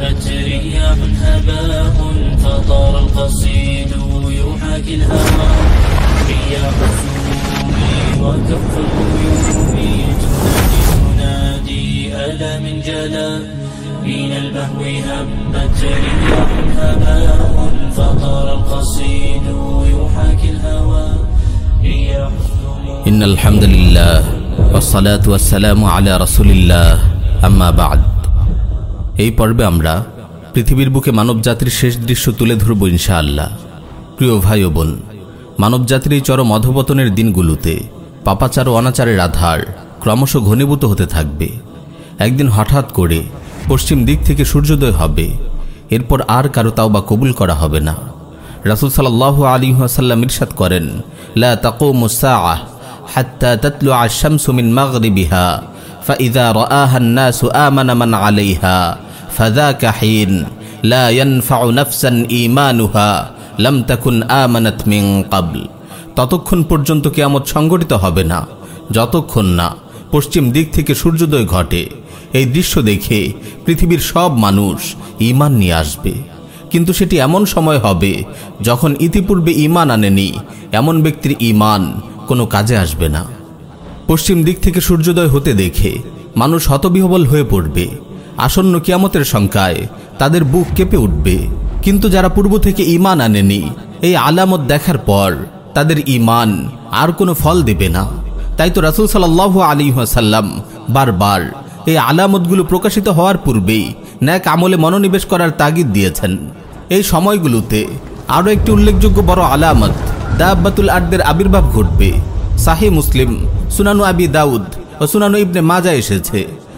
رياح هباء فطار القصيد يحاكي الهوى رياح السموم وكف الغيوم تنادي تنادي ألا من جلا من البهو هبت رياح هباء فطار القصيد يحاكي الهوى رياح إن الحمد لله والصلاة والسلام على رسول الله. أما بعد. এই পর্বে আমরা পৃথিবীর বুকে মানবজাতির শেষ দৃশ্য তুলে ধরব ইনশাআল্লাহ প্রিয় ভাই ও বোন মানবজাতির এই চরম অধপতনের দিনগুলোতে পাপাচার ও অনাচারের আধার ক্রমশ ঘনীভূত হতে থাকবে একদিন হঠাৎ করে পশ্চিম দিক থেকে সূর্যোদয় হবে এরপর আর কারো তাও বা কবুল করা হবে না রাসুল সাল্লাহ আলী আসাল্লাম ইরশাদ করেন লা তাকুমু الساعة حتى تطلع الشمس من مغربها فإذا رآها الناس آمن من عليها فذاك حين لا ينفع نفسا إيمانها لم تكن آمنت من قبل ততক্ষণ পর্যন্ত কেয়ামত সংগঠিত হবে না যতক্ষণ না পশ্চিম দিক থেকে সূর্যোদয় ঘটে এই দৃশ্য দেখে পৃথিবীর সব মানুষ ঈমান নিয়ে আসবে কিন্তু সেটি এমন সময় হবে যখন ইতিপূর্বে ঈমান আনেনি এমন ব্যক্তির ঈমান কোনো কাজে আসবে না পশ্চিম দিক থেকে সূর্যোদয় হতে দেখে মানুষ হতবিহবল হয়ে পড়বে আসন্ন কিয়ামতের সংখ্যায় তাদের বুক কেঁপে উঠবে। কিন্তু যারা পূর্ব থেকে ঈমান আনেনি, এই আলামত দেখার পর তাদের ঈমান আর কোনো ফল দেবে না। তাই তো রাসুল সাল্লাহ আলী সাল্লাম বারবার এই আলামতগুলো প্রকাশিত হওয়ার পূর্বেই ন্যাক আমলে মনোনিবেশ করার তাগিদ দিয়েছেন। এই সময়গুলোতে আরও একটি উল্লেখযোগ্য বড় আলামত দাব্বাতুল আডদের আবির্ভাব ঘটবে। সাহে মুসলিম সুনানু আবি দাউদ ও সুনানু ইবনে মাজা এসেছে।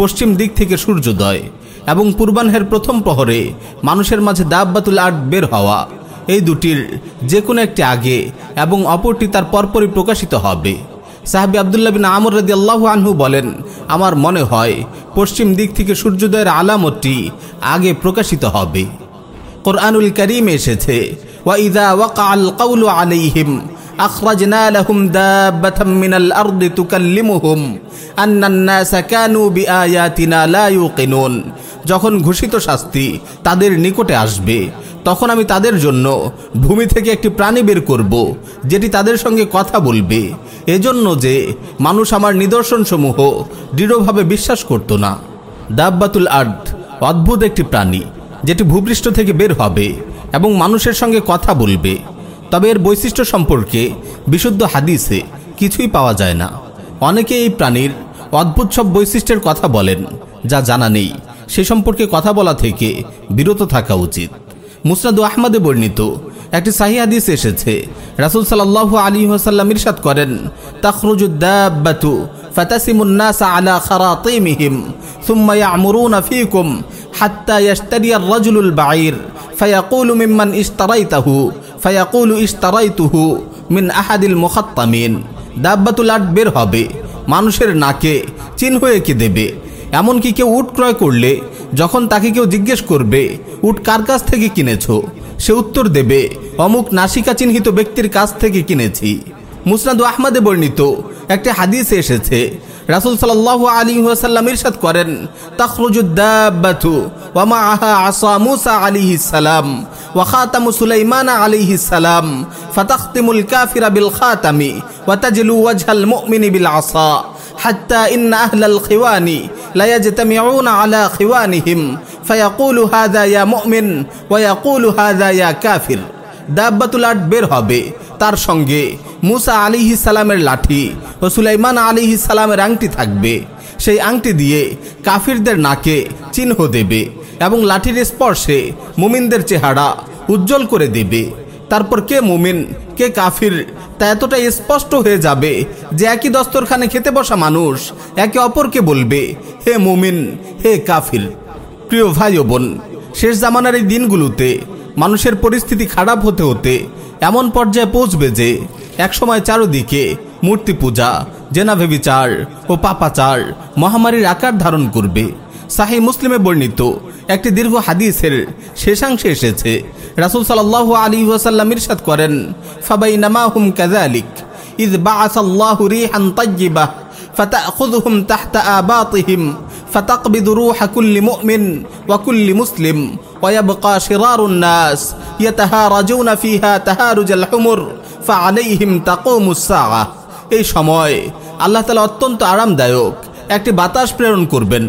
পশ্চিম দিক থেকে সূর্যোদয় এবং পূর্বাহ্নের প্রথম প্রহরে মানুষের মাঝে দাব্বাতুল আট বের হওয়া। এই দুটির যে কোনো একটি আগে এবং অপরটি তার পরপরই প্রকাশিত হবে। সাহাবি আবদুল্লাহ বিন আমর রাদি আল্লাহ আনহু বলেন, আমার মনে হয় পশ্চিম দিক থেকে সূর্যোদয়ের আলামতটি আগে প্রকাশিত হবে। কোরআনুল করিম এসেছে ওয়াইদা ওয়াকাল কাউলু আলাইহিম আখরাজনা লাহুম দাব্বাতাম মিনাল আরদি তুকাল্লিমুহুম আন্নান নাসা কানু বিআয়াতিনা লা ইউকিনুন যখন ঘোষিত শাস্তি তাদের নিকটে আসবে, তখন আমি তাদের জন্য ভূমি থেকে একটি প্রাণী বের করব, যেটি তাদের সঙ্গে কথা বলবে। এজন্য যে মানুষ আমার নিদর্শনসমূহ দৃঢ়ভাবে বিশ্বাস করত না। দাব্বাতুল আর্ধ অদ্ভুত একটি প্রাণী, যেটি ভূপৃষ্ঠ থেকে বের হবে এবং মানুষের সঙ্গে কথা বলবে। তবে এর বৈশিষ্ট্য সম্পর্কে বিশুদ্ধ হাদিসে কিছুই পাওয়া যায় না অনেকে এই প্রাণীর অদ্ভুত সব বৈশিষ্ট্যের কথা বলেন যা জানা নেই সে সম্পর্কে কথা বলা থেকে বিরত থাকা উচিত মুসনাদু আহমদে বর্ণিত একটি সাহি হাদিস এসেছে রাসুল সাল্লাহ আলী ওয়াসাল্লাম ইরশাদ করেন তাখরুজুদ্দাব্বাতু ফাতাসিমুন নাস আলা খারাতিমিহিম ثم يعمرون فيكم حتى يشتري الرجل البعير فيقول ممن اشتريته ফায়াকুল ইস্তারাই তুহু মিন আহাদিল মোখাত্তামিন। দাব্বাতুল আট বের হবে, মানুষের নাকে চিন হয়ে কে দেবে। এমনকি কেউ উট ক্রয় করলে, যখন তাকে কেউ জিজ্ঞেস করবে, উট কার কাছ থেকে কিনেছ? সে উত্তর দেবে, অমুক নাসিকা চিহ্নিত ব্যক্তির কাছ থেকে কিনেছি। মুসনাদু আহমদে বর্ণিত একটি হাদিসে এসেছে, রাসুল সাল্লাহ আলী ওয়াসাল্লাম ইরশাদ করেন তাখরুজুদ্দাবাথু ওয়ামা আহা আসা মুসা আলী সালাম। ওয়াখাতামু সুলাইমানা আলিহি সালাম, ফাতাখতিমুল কাফিরা বিল খাতামি ওয়াতাজিলু ওয়াজহাল মুমিনি বিল আসা হাত্তা ইন্না আহলাল খিওয়ানি লায়াজতামিউনা আলা খিওয়ানিহিম, ফায়াকুলু হাদা ইয়া মুমিন ওয়ায়াকুলু হাদা কাফির। দাব্বাতুল আট বের হবে। তার সঙ্গে মুসা আলিহি সালামের লাঠি ও সুলাইমান আলিহি সালামের আংটি থাকবে। সেই আংটি দিয়ে কাফিরদের নাকে চিহ্ন দেবে। এবং লাঠির স্পর্শে মুমিনদের চেহারা উজ্জ্বল করে দেবে। তারপর কে মুমিন, কে কাফির, তা এতটা স্পষ্ট হয়ে যাবে যে একই দস্তরখানে খেতে বসা মানুষ একে অপরকে বলবে, হে মুমিন, হে কাফির, প্রিয় ভাই ও বোন, শেষ জামানার এই দিনগুলোতে মানুষের পরিস্থিতি খারাপ হতে হতে এমন পর্যায়ে পৌঁছবে যে একসময় চারদিকে মূর্তি পূজা জেনাভে বিচার ও পাপাচার মহামারীর আকার ধারণ করবে। সাহি মুসলিমে বর্ণিত একটি দীর্ঘ হাদিসের শেষাংশে এসেছে রাসুল সাল্লাহ আলী ওয়াসাল্লাম ইরশাদ করেন ফাবাই নামাহুম কাজালিক ইদ বাআসাল্লাহু রিহান তাইয়্যিবাহ فتأخذهم تحت آباطهم فتقبض روح كل مؤمن وكل مسلم ويبقى شرار الناس يتهارجون فيها تهارج الحمر فعليهم تقوم الساعة এই সময় আল্লাহ তালা অত্যন্ত আরামদায়ক একটি বাতাস প্রেরণ করবেন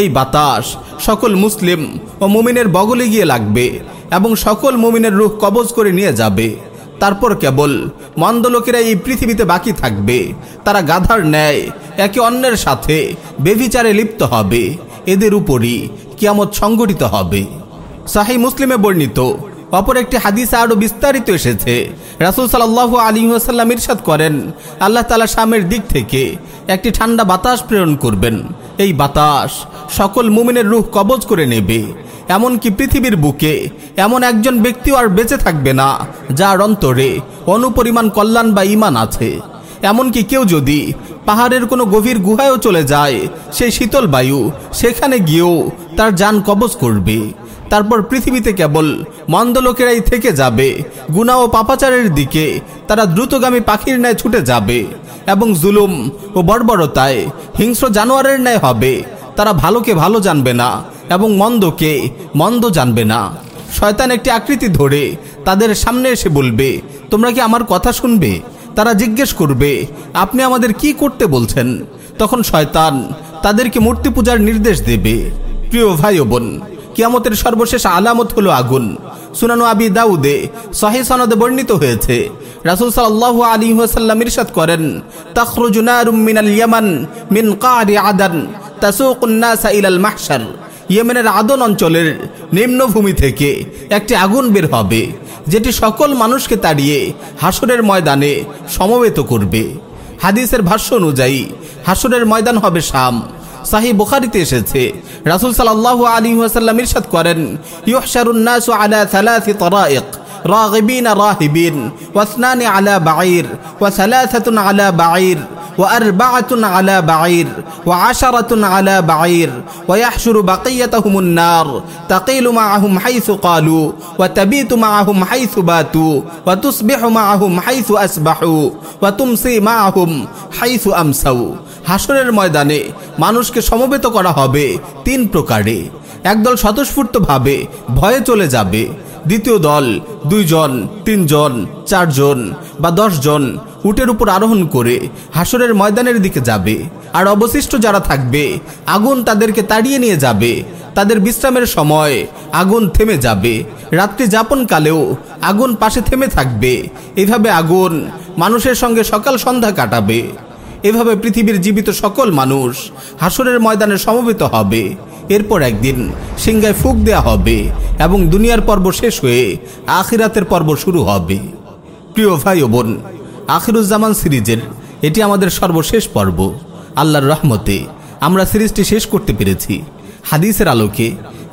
এই বাতাস সকল মুসলিম ও মুমিনের বগলে গিয়ে লাগবে এবং সকল মুমিনের রূহ কবজ করে নিয়ে যাবে। তারপর কেবল মন্দ লোকেরা এই পৃথিবীতে বাকি থাকবে। তারা গাধার ন্যায় একে অন্যের সাথে বেভিচারে লিপ্ত হবে। এদের উপরই কিয়ামত সংগঠিত হবে। সাহি মুসলিমে বর্ণিত অপর একটি হাদিসে আরও বিস্তারিত এসেছে। রাসুল সাল্লাহ আলী ইরশাদ করেন, আল্লাহ তালা শামের দিক থেকে একটি ঠান্ডা বাতাস প্রেরণ করবেন। এই বাতাস সকল মুমিনের রূহ কবজ করে নেবে। এমনকি পৃথিবীর বুকে এমন একজন ব্যক্তিও আর বেঁচে থাকবে না, যার অন্তরে অনুপরিমাণ কল্যাণ বা ইমান আছে। এমনকি কেউ যদি পাহাড়ের কোনো গভীর গুহায়ও চলে যায়, সেই শীতল বায়ু সেখানে গিয়েও তার যান কবজ করবে। তারপর পৃথিবীতে কেবল মন্দ লোকেরাই থেকে যাবে গুণা ও পাপাচারের দিকে তারা দ্রুতগামী পাখির ন্যায় ছুটে যাবে। এবং জুলুম ও বর্বরতায় হিংস্র জানোয়ারের ন্যায় হবে। তারা ভালোকে ভালো জানবে না এবং মন্দকে মন্দ জানবে না। শয়তান একটি আকৃতি ধরে তাদের সামনে এসে বলবে, তোমরা কি আমার কথা শুনবে? তারা জিজ্ঞেস করবে, আপনি আমাদের কি করতে বলছেন? তখন শয়তান তাদেরকে মূর্তি পূজার নির্দেশ দেবে। প্রিয় ভাই বোন, কিয়ামতের সর্বশেষ আলামত হলো আগুন। সুনানু আবি দাউদে সহি সনদে বর্ণিত হয়েছে। রাসূল সাল্লাল্লাহু আলাইহি ওয়াসাল্লাম ইরশাদ করেন, তাখরুজু নারুম মিনাল মিন কারি আদান তাসুকুন নাসা ইলাল মাহশার। ইয়েমেনের আদন অঞ্চলের নিম্নভূমি থেকে একটি আগুন বের হবে, যেটি সকল মানুষকে তাড়িয়ে হাসরের ময়দানে সমবেত করবে। হাদিসের ভাষ্য অনুযায়ী হাসরের ময়দান হবে শাম। সাহি বুখারিতে এসেছে রাসুল সাল্লাহ আলী ওয়াসাল্লাম ইরশাদ করেন ইউহশারুন নাসু আলা থালাথি তরাইক راغبين راهبين واثنان على بعير وثلاثة على بعير وأربعة على بعير وعشرة على بعير ويحشر بقيتهم النار تقيل معهم حيث قالوا وتبيت معهم حيث باتوا وتصبح معهم حيث أسبحوا وتمسي معهم حيث أمسوا হাসরের ময়দানে মানুষকে সমবেত করা হবে তিন প্রকারে। একদল স্বতঃস্ফূর্তভাবে ভয়ে চলে যাবে, দ্বিতীয় দল দুইজন, তিনজন, চারজন বা দশজন উটের উপর আরোহণ করে হাসরের ময়দানের দিকে যাবে। আর অবশিষ্ট যারা থাকবে, আগুন তাদেরকে তাড়িয়ে নিয়ে যাবে। তাদের বিশ্রামের সময় আগুন থেমে যাবে। রাত্রি যাপনকালেও আগুন পাশে থেমে থাকবে। এভাবে আগুন মানুষের সঙ্গে সকাল সন্ধ্যা কাটাবে। এভাবে পৃথিবীর জীবিত সকল মানুষ হাসরের ময়দানে সমবেত হবে। এরপর একদিন সিংগায় ফুক দেয়া হবে এবং দুনিয়ার পর্ব শেষ হয়ে আখিরাতের পর্ব শুরু হবে। প্রিয় ভাই ও বোন, আখিরুজ্জামান সিরিজের এটি আমাদের সর্বশেষ পর্ব। আল্লাহর রহমতে আমরা সিরিজটি শেষ করতে পেরেছি। হাদিসের আলোকে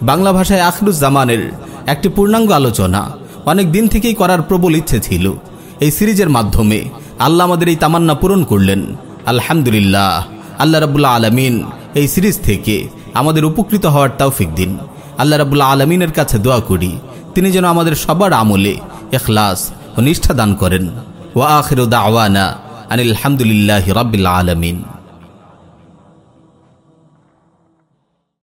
বাংলা ভাষায় আখিরুজ্জামানের একটি পূর্ণাঙ্গ আলোচনা অনেক দিন থেকেই করার প্রবল ইচ্ছে ছিল। এই সিরিজের মাধ্যমে আল্লাহ আমাদের এই তামান্না পূরণ করলেন। আলহামদুলিল্লাহ। আল্লাহ রাবুল্লাহ আলমিন এই সিরিজ থেকে আমাদের উপকৃত হওয়ার তৌফিক দিন। আল্লাহ রাবুল্লাহ আলমিনের কাছে দোয়া করি, তিনি যেন আমাদের সবার আমলে এখলাস ও নিষ্ঠা দান করেন। ওয়া আখির দাওয়ানা আনিল আলহামদুলিল্লাহ রবিল্লা আলমিন।